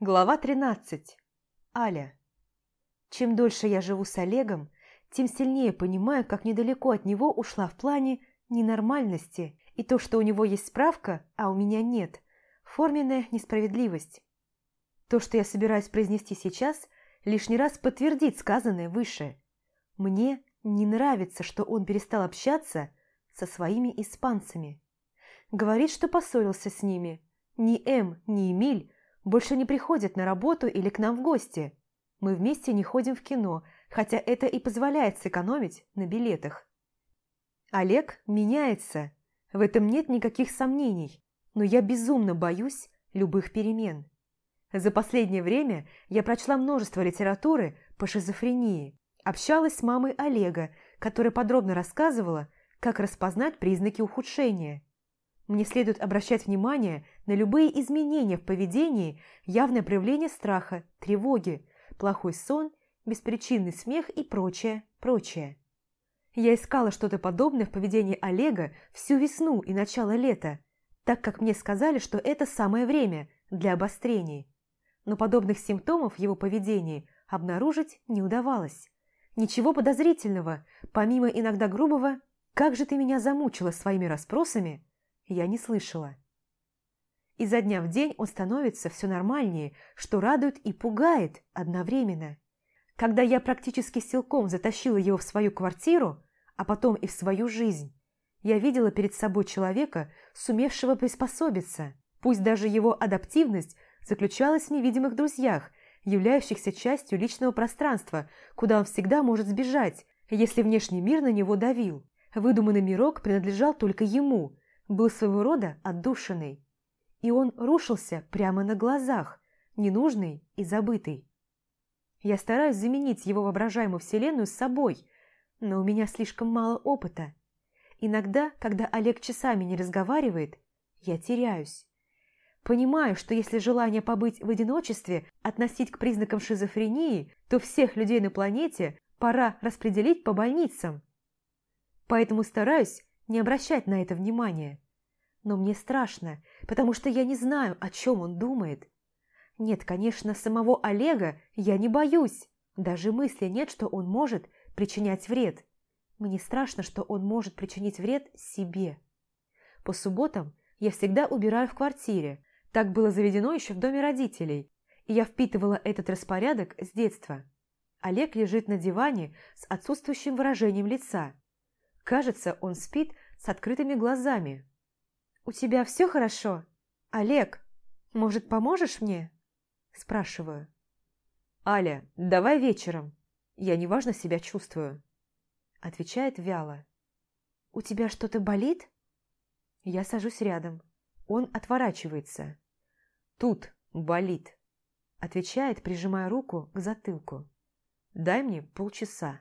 Глава 13. Аля. Чем дольше я живу с Олегом, тем сильнее понимаю, как недалеко от него ушла в плане ненормальности и то, что у него есть справка, а у меня нет, форменная несправедливость. То, что я собираюсь произнести сейчас, лишний раз подтвердит сказанное выше. Мне не нравится, что он перестал общаться со своими испанцами. Говорит, что поссорился с ними. Ни М, ни Эмиль больше не приходят на работу или к нам в гости. Мы вместе не ходим в кино, хотя это и позволяет сэкономить на билетах. Олег меняется, в этом нет никаких сомнений, но я безумно боюсь любых перемен. За последнее время я прочла множество литературы по шизофрении, общалась с мамой Олега, которая подробно рассказывала, как распознать признаки ухудшения – мне следует обращать внимание на любые изменения в поведении, явное проявление страха, тревоги, плохой сон, беспричинный смех и прочее, прочее. Я искала что-то подобное в поведении Олега всю весну и начало лета, так как мне сказали, что это самое время для обострений. Но подобных симптомов в его поведении обнаружить не удавалось. Ничего подозрительного, помимо иногда грубого «как же ты меня замучила своими расспросами», я не слышала. Изо дня в день он становится все нормальнее, что радует и пугает одновременно. Когда я практически силком затащила его в свою квартиру, а потом и в свою жизнь, я видела перед собой человека, сумевшего приспособиться. Пусть даже его адаптивность заключалась в невидимых друзьях, являющихся частью личного пространства, куда он всегда может сбежать, если внешний мир на него давил. Выдуманный мирок принадлежал только ему, был своего рода отдушенный. И он рушился прямо на глазах, ненужный и забытый. Я стараюсь заменить его воображаемую вселенную с собой, но у меня слишком мало опыта. Иногда, когда Олег часами не разговаривает, я теряюсь. Понимаю, что если желание побыть в одиночестве относить к признакам шизофрении, то всех людей на планете пора распределить по больницам. Поэтому стараюсь не обращать на это внимания. Но мне страшно, потому что я не знаю, о чем он думает. Нет, конечно, самого Олега я не боюсь. Даже мысли нет, что он может причинять вред. Мне страшно, что он может причинить вред себе. По субботам я всегда убираю в квартире. Так было заведено еще в доме родителей. И я впитывала этот распорядок с детства. Олег лежит на диване с отсутствующим выражением лица. Кажется, он спит с открытыми глазами. «У тебя все хорошо? Олег, может, поможешь мне?» Спрашиваю. «Аля, давай вечером. Я неважно себя чувствую», – отвечает вяло. «У тебя что-то болит?» Я сажусь рядом. Он отворачивается. «Тут болит», – отвечает, прижимая руку к затылку. «Дай мне полчаса».